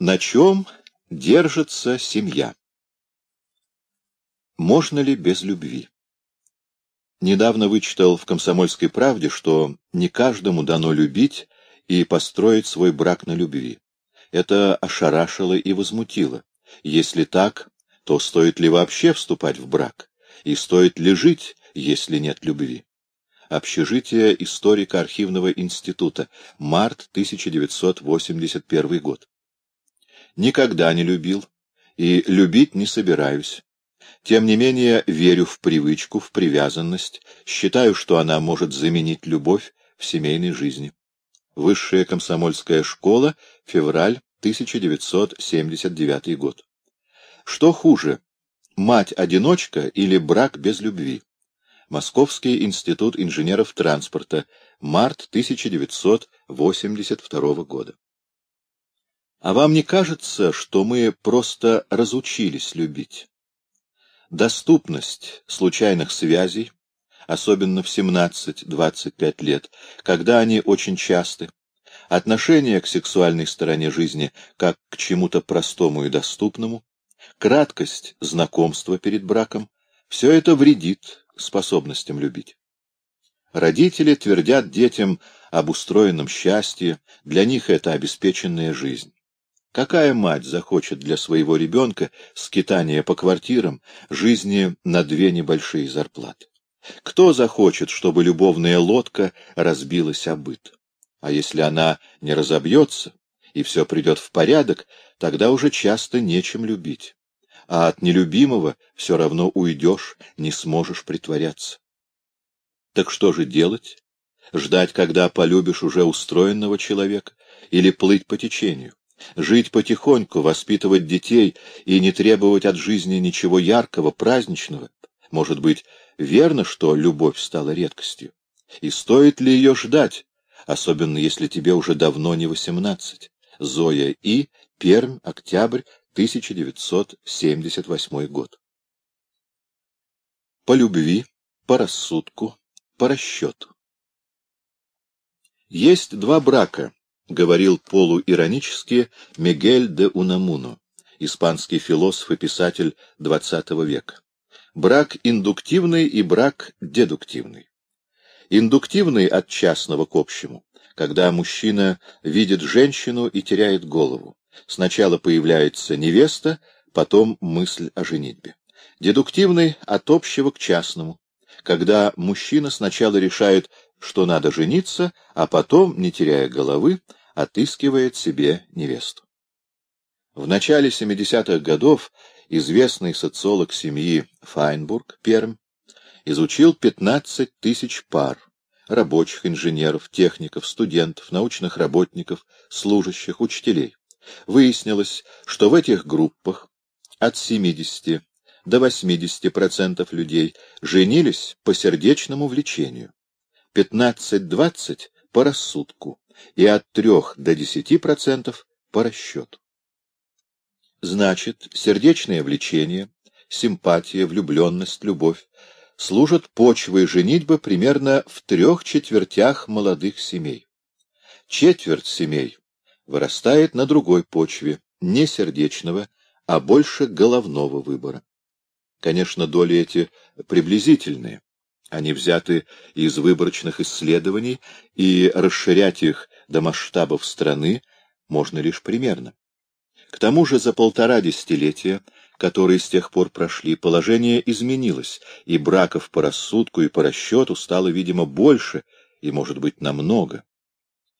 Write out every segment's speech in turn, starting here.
На чем держится семья? Можно ли без любви? Недавно вычитал в «Комсомольской правде», что не каждому дано любить и построить свой брак на любви. Это ошарашило и возмутило. Если так, то стоит ли вообще вступать в брак? И стоит ли жить, если нет любви? Общежитие историка архивного института. Март 1981 год. Никогда не любил и любить не собираюсь. Тем не менее, верю в привычку, в привязанность, считаю, что она может заменить любовь в семейной жизни. Высшая комсомольская школа, февраль 1979 год. Что хуже, мать-одиночка или брак без любви? Московский институт инженеров транспорта, март 1982 года. А вам не кажется, что мы просто разучились любить? Доступность случайных связей, особенно в 17-25 лет, когда они очень часты, отношение к сексуальной стороне жизни как к чему-то простому и доступному, краткость знакомства перед браком — все это вредит способностям любить. Родители твердят детям об устроенном счастье, для них это обеспеченная жизнь. Какая мать захочет для своего ребенка скитания по квартирам, жизни на две небольшие зарплаты? Кто захочет, чтобы любовная лодка разбилась о? А если она не разобьется, и все придет в порядок, тогда уже часто нечем любить. А от нелюбимого все равно уйдешь, не сможешь притворяться. Так что же делать? Ждать, когда полюбишь уже устроенного человека, или плыть по течению? Жить потихоньку, воспитывать детей и не требовать от жизни ничего яркого, праздничного. Может быть, верно, что любовь стала редкостью? И стоит ли ее ждать, особенно если тебе уже давно не восемнадцать? Зоя И. Пермь, октябрь 1978 год. По любви, по рассудку, по расчету. Есть два брака, — говорил полуиронически Мигель де Унамуно, испанский философ и писатель XX века. Брак индуктивный и брак дедуктивный. Индуктивный от частного к общему, когда мужчина видит женщину и теряет голову. Сначала появляется невеста, потом мысль о женитьбе. Дедуктивный от общего к частному, когда мужчина сначала решает, что надо жениться, а потом, не теряя головы, отыскивает себе невесту. В начале 70-х годов известный социолог семьи Файнбург, Пермь, изучил 15 тысяч пар рабочих, инженеров, техников, студентов, научных работников, служащих, учителей. Выяснилось, что в этих группах от 70 до 80% людей женились по сердечному влечению, 15-20 — по рассудку, и от 3 до 10% по расчету. Значит, сердечное влечение, симпатия, влюбленность, любовь служат почвой женитьбы примерно в трех четвертях молодых семей. Четверть семей вырастает на другой почве, не сердечного, а больше головного выбора. Конечно, доли эти приблизительные. Они взяты из выборочных исследований, и расширять их до масштабов страны можно лишь примерно. К тому же за полтора десятилетия, которые с тех пор прошли, положение изменилось, и браков по рассудку и по расчету стало, видимо, больше и, может быть, намного.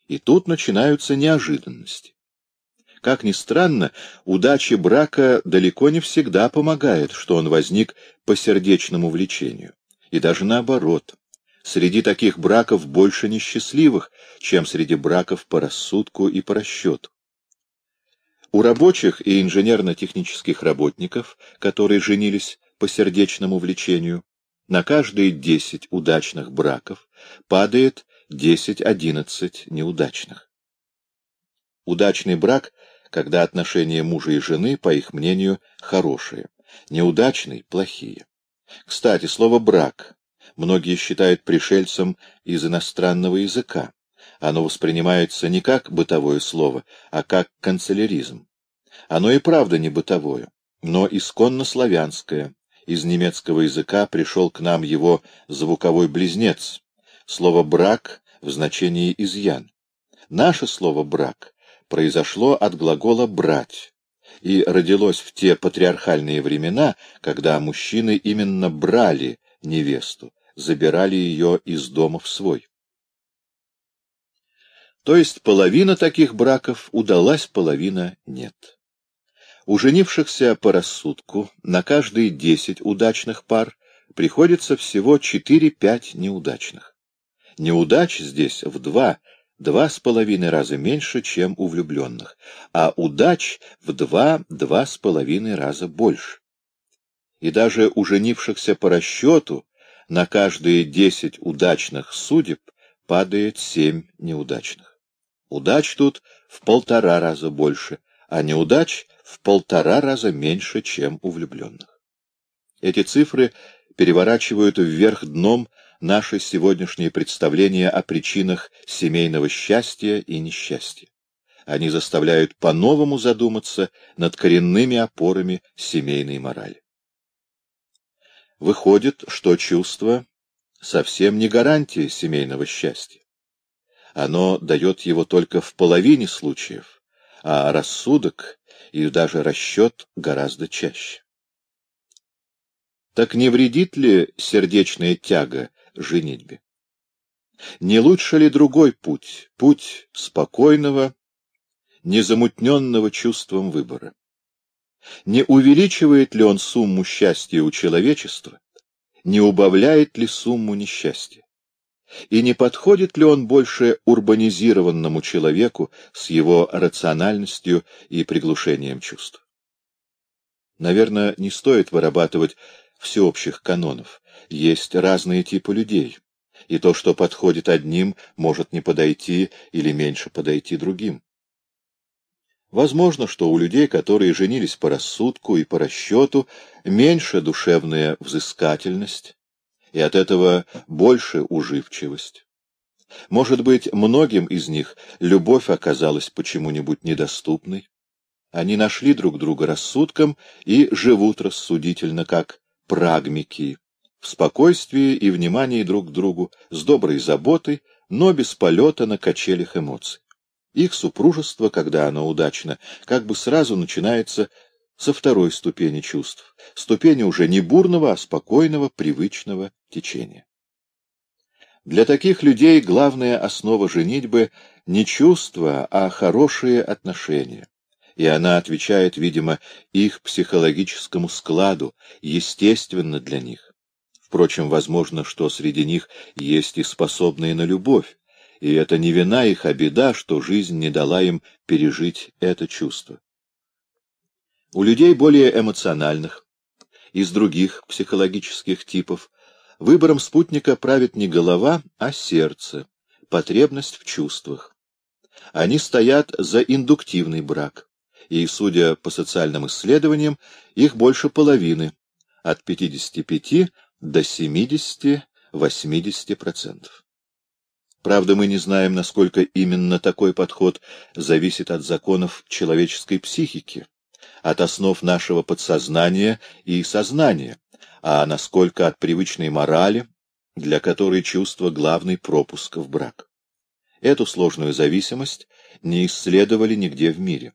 И тут начинаются неожиданности. Как ни странно, удаче брака далеко не всегда помогает, что он возник по сердечному влечению и даже наоборот. Среди таких браков больше несчастливых, чем среди браков по рассудку и по расчету. У рабочих и инженерно-технических работников, которые женились по сердечному влечению, на каждые 10 удачных браков падает 10-11 неудачных. Удачный брак, когда отношения мужа и жены, по их мнению, хорошие, неудачный — плохие. Кстати, слово «брак» многие считают пришельцем из иностранного языка. Оно воспринимается не как бытовое слово, а как канцеляризм. Оно и правда не бытовое, но исконно славянское. Из немецкого языка пришел к нам его звуковой близнец. Слово «брак» в значении «изъян». Наше слово «брак» произошло от глагола «брать» и родилось в те патриархальные времена, когда мужчины именно брали невесту, забирали ее из дома в свой. То есть половина таких браков удалась, половина нет. У женившихся по рассудку на каждые десять удачных пар приходится всего 4-5 неудачных. Неудач здесь в два, два с половиной раза меньше, чем у влюбленных, а удач в два-два с половиной раза больше. И даже у женившихся по расчету на каждые десять удачных судеб падает семь неудачных. Удач тут в полтора раза больше, а неудач в полтора раза меньше, чем у влюбленных. Эти цифры переворачивают вверх дном наши сегодняшние представления о причинах семейного счастья и несчастья. Они заставляют по-новому задуматься над коренными опорами семейной морали. Выходит, что чувство совсем не гарантия семейного счастья. Оно дает его только в половине случаев, а рассудок и даже расчет гораздо чаще. Так не вредит ли сердечная тяга женитьбе? Не лучше ли другой путь, путь спокойного, незамутненного чувством выбора? Не увеличивает ли он сумму счастья у человечества? Не убавляет ли сумму несчастья? И не подходит ли он больше урбанизированному человеку с его рациональностью и приглушением чувств? Наверное, не стоит вырабатывать всеобщих канонов. Есть разные типы людей, и то, что подходит одним, может не подойти или меньше подойти другим. Возможно, что у людей, которые женились по рассудку и по расчету, меньше душевная взыскательность, и от этого больше уживчивость. Может быть, многим из них любовь оказалась почему-нибудь недоступной. Они нашли друг друга рассудком и живут рассудительно, как прагмики, в спокойствии и внимании друг к другу, с доброй заботой, но без полета на качелях эмоций. Их супружество, когда оно удачно, как бы сразу начинается со второй ступени чувств, ступени уже не бурного, а спокойного, привычного течения. Для таких людей главная основа женитьбы не чувства, а хорошие отношения и она отвечает, видимо, их психологическому складу, естественно для них. Впрочем, возможно, что среди них есть и способные на любовь, и это не вина их, а беда, что жизнь не дала им пережить это чувство. У людей более эмоциональных, из других психологических типов, выбором спутника правит не голова, а сердце, потребность в чувствах. Они стоят за индуктивный брак и, судя по социальным исследованиям, их больше половины, от 55 до 70-80%. Правда, мы не знаем, насколько именно такой подход зависит от законов человеческой психики, от основ нашего подсознания и сознания, а насколько от привычной морали, для которой чувство — главный пропуск в брак. Эту сложную зависимость не исследовали нигде в мире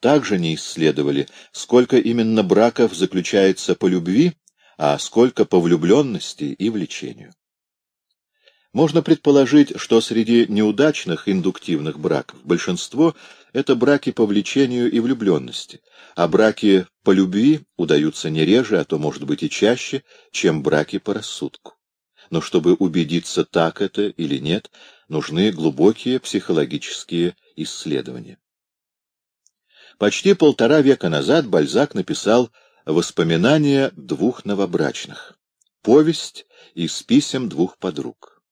также не исследовали, сколько именно браков заключается по любви, а сколько по влюбленности и влечению. Можно предположить, что среди неудачных индуктивных браков большинство — это браки по влечению и влюбленности, а браки по любви удаются не реже, а то, может быть, и чаще, чем браки по рассудку. Но чтобы убедиться, так это или нет, нужны глубокие психологические исследования. Почти полтора века назад Бальзак написал «Воспоминания двух новобрачных», повесть из писем двух подруг.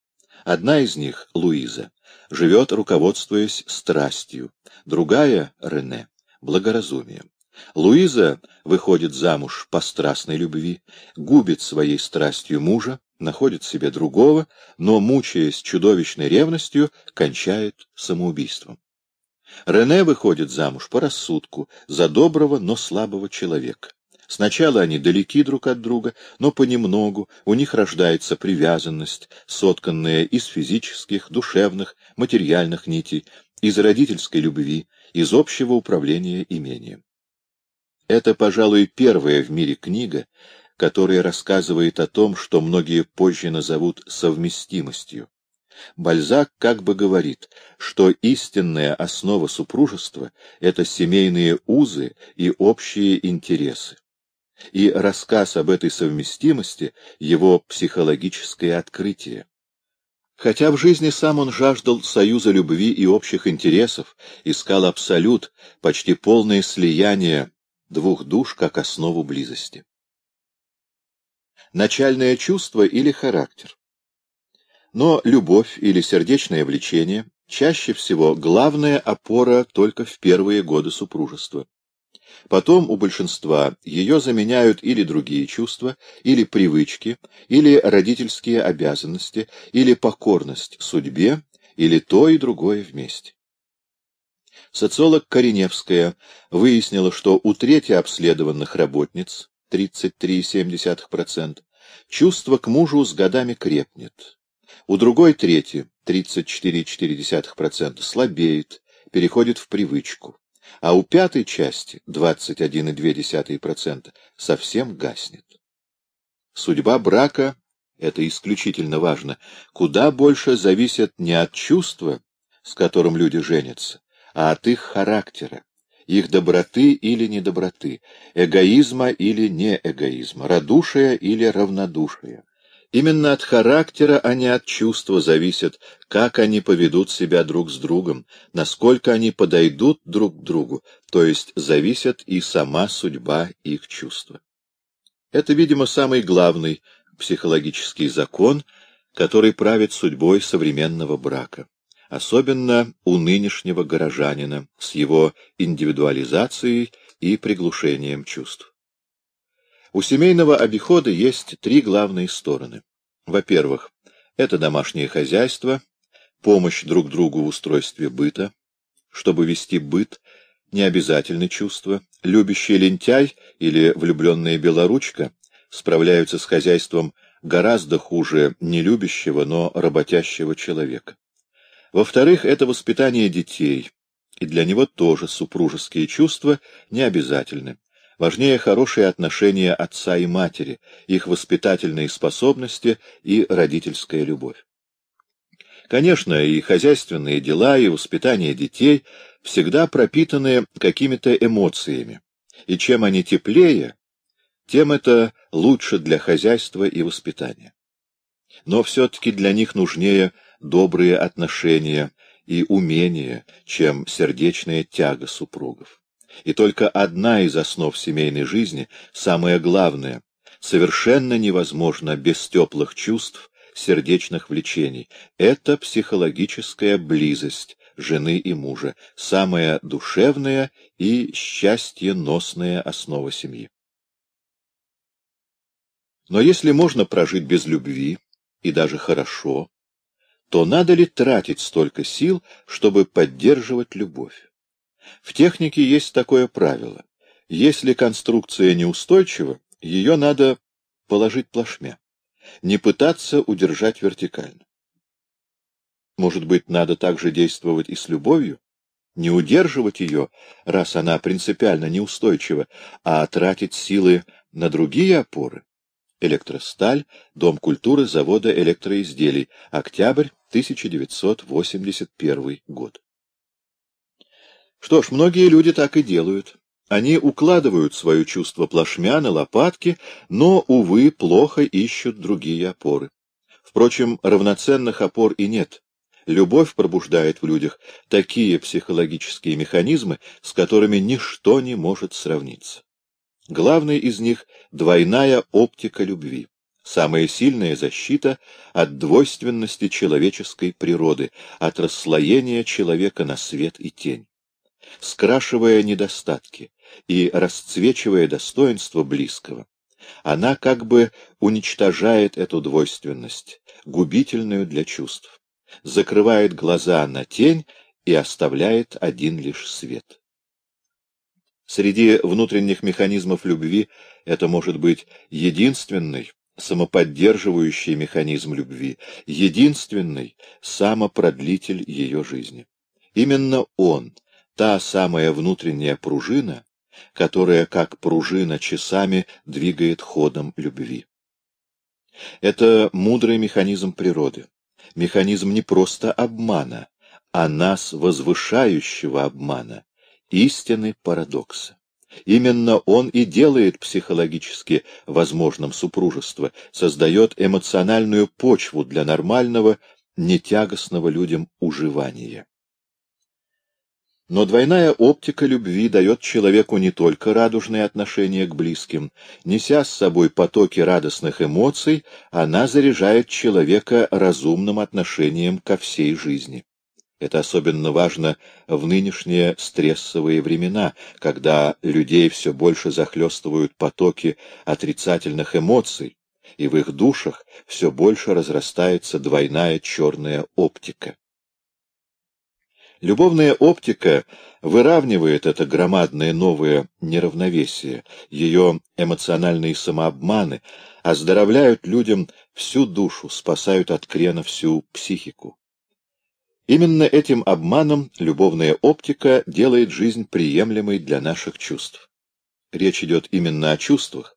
Одна из них, Луиза, живет, руководствуясь страстью, другая, Рене, благоразумием. Луиза выходит замуж по страстной любви, губит своей страстью мужа, находит себе другого, но, мучаясь чудовищной ревностью, кончает самоубийством. Рене выходит замуж по рассудку за доброго, но слабого человека. Сначала они далеки друг от друга, но понемногу у них рождается привязанность, сотканная из физических, душевных, материальных нитей, из родительской любви, из общего управления имением. Это, пожалуй, первая в мире книга, которая рассказывает о том, что многие позже назовут совместимостью. Бальзак как бы говорит, что истинная основа супружества — это семейные узы и общие интересы. И рассказ об этой совместимости — его психологическое открытие. Хотя в жизни сам он жаждал союза любви и общих интересов, искал абсолют, почти полное слияние двух душ как основу близости. Начальное чувство или характер. Но любовь или сердечное влечение чаще всего главная опора только в первые годы супружества. Потом у большинства ее заменяют или другие чувства, или привычки, или родительские обязанности, или покорность судьбе, или то и другое вместе. Социолог Кореневская выяснила, что у трети обследованных работниц, 33,7%, чувство к мужу с годами крепнет. У другой трети, 34,4%, слабеет, переходит в привычку а у пятой части, 21,2%, совсем гаснет. Судьба брака, это исключительно важно, куда больше зависит не от чувства, с которым люди женятся, а от их характера, их доброты или недоброты, эгоизма или не эгоизма, радушия или равнодушия. Именно от характера, а не от чувства зависит, как они поведут себя друг с другом, насколько они подойдут друг к другу, то есть зависит и сама судьба их чувства. Это, видимо, самый главный психологический закон, который правит судьбой современного брака, особенно у нынешнего горожанина с его индивидуализацией и приглушением чувств. У семейного обихода есть три главные стороны. Во-первых, это домашнее хозяйство, помощь друг другу в устройстве быта. Чтобы вести быт, не обязательно чувство. Любящий лентяй или влюбленная белоручка справляются с хозяйством гораздо хуже нелюбящего, но работящего человека. Во-вторых, это воспитание детей, и для него тоже супружеские чувства не обязательны. Важнее хорошие отношения отца и матери, их воспитательные способности и родительская любовь. Конечно, и хозяйственные дела, и воспитание детей всегда пропитаны какими-то эмоциями, и чем они теплее, тем это лучше для хозяйства и воспитания. Но все-таки для них нужнее добрые отношения и умения, чем сердечная тяга супругов. И только одна из основ семейной жизни, самая главная, совершенно невозможно без теплых чувств, сердечных влечений. Это психологическая близость жены и мужа, самая душевная и счастьеносная основа семьи. Но если можно прожить без любви, и даже хорошо, то надо ли тратить столько сил, чтобы поддерживать любовь? В технике есть такое правило. Если конструкция неустойчива, ее надо положить плашмя, не пытаться удержать вертикально. Может быть, надо также действовать и с любовью? Не удерживать ее, раз она принципиально неустойчива, а тратить силы на другие опоры? Электросталь, Дом культуры завода электроизделий, октябрь 1981 год. Что ж, многие люди так и делают. Они укладывают свое чувство плашмя на лопатки, но, увы, плохо ищут другие опоры. Впрочем, равноценных опор и нет. Любовь пробуждает в людях такие психологические механизмы, с которыми ничто не может сравниться. Главный из них — двойная оптика любви. Самая сильная защита от двойственности человеческой природы, от расслоения человека на свет и тень скрашивая недостатки и расцвечивая достоинство близкого. Она как бы уничтожает эту двойственность, губительную для чувств, закрывает глаза на тень и оставляет один лишь свет. Среди внутренних механизмов любви это может быть единственный, самоподдерживающий механизм любви, единственный самопродлитель ее жизни. Именно он, та самая внутренняя пружина, которая, как пружина, часами двигает ходом любви. Это мудрый механизм природы, механизм не просто обмана, а нас возвышающего обмана, истины парадокса. Именно он и делает психологически возможным супружество, создает эмоциональную почву для нормального, нетягостного людям уживания. Но двойная оптика любви дает человеку не только радужные отношения к близким. Неся с собой потоки радостных эмоций, она заряжает человека разумным отношением ко всей жизни. Это особенно важно в нынешние стрессовые времена, когда людей все больше захлестывают потоки отрицательных эмоций, и в их душах все больше разрастается двойная черная оптика. Любовная оптика выравнивает это громадное новое неравновесие, ее эмоциональные самообманы, оздоровляют людям всю душу, спасают от крена всю психику. Именно этим обманом любовная оптика делает жизнь приемлемой для наших чувств. Речь идет именно о чувствах,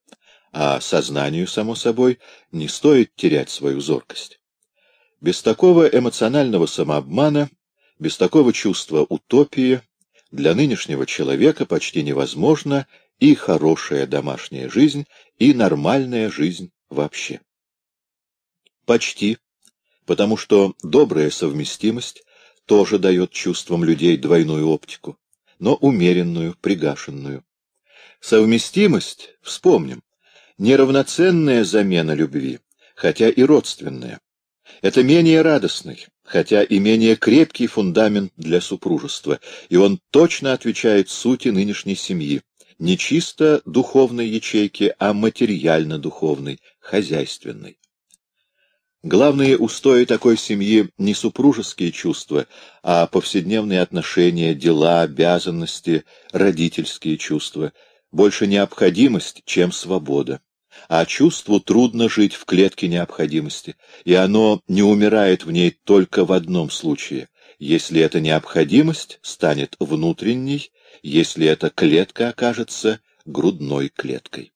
а сознанию, само собой, не стоит терять свою зоркость. Без такого эмоционального самообмана, без такого чувства утопии для нынешнего человека почти невозможна и хорошая домашняя жизнь, и нормальная жизнь вообще. Почти потому что добрая совместимость тоже дает чувствам людей двойную оптику, но умеренную, пригашенную. Совместимость, вспомним, неравноценная замена любви, хотя и родственная. Это менее радостный, хотя и менее крепкий фундамент для супружества, и он точно отвечает сути нынешней семьи, не чисто духовной ячейки, а материально-духовной, хозяйственной. Главные устои такой семьи не супружеские чувства, а повседневные отношения, дела, обязанности, родительские чувства. Больше необходимость, чем свобода. А чувству трудно жить в клетке необходимости, и оно не умирает в ней только в одном случае, если эта необходимость станет внутренней, если эта клетка окажется грудной клеткой.